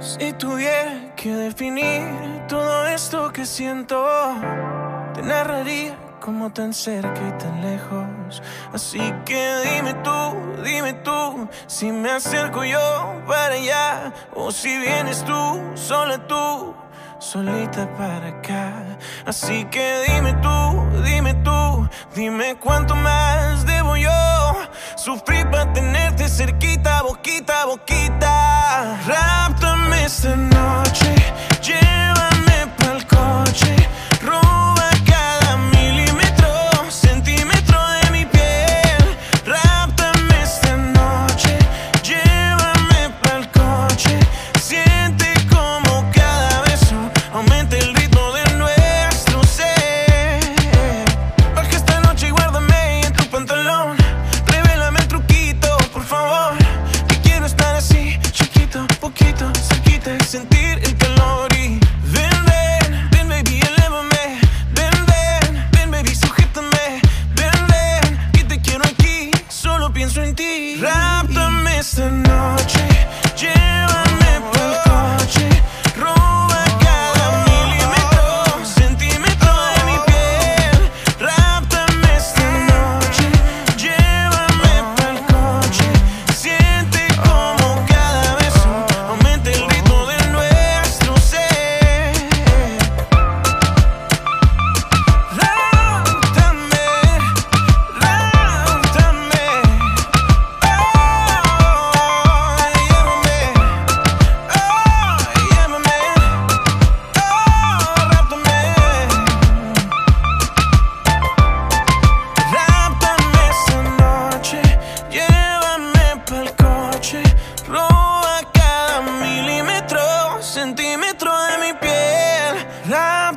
Si tuviera que definir todo esto que siento, te narraría como tan cerca y tan lejos. Así que dime tú, dime tú, si me acerco yo para allá o si vienes tú, sola tú, solita para acá. Así que dime tú, dime tú, dime cuánto más debo yo sufrir para tenerte cerquita, boquita, boquita listen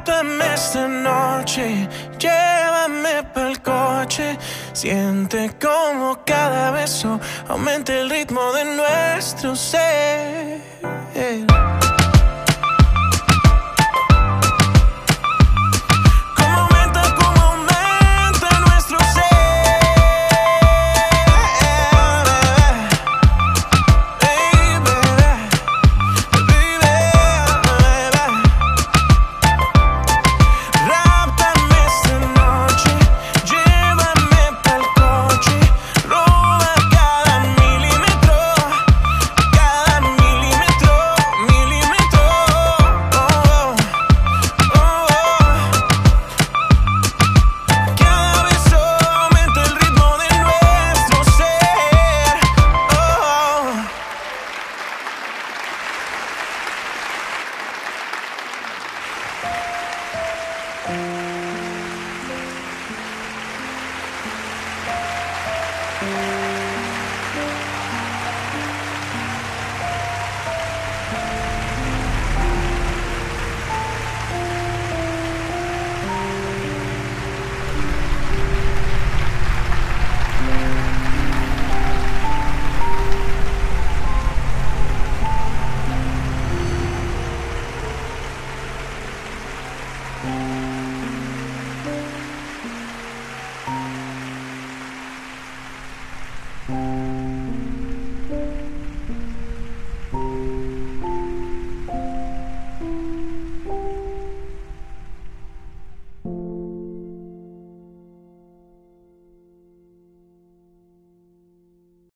Júntame esta noche, llévame pa'l coche. Siente como cada beso aumenta el ritmo de nuestro ser.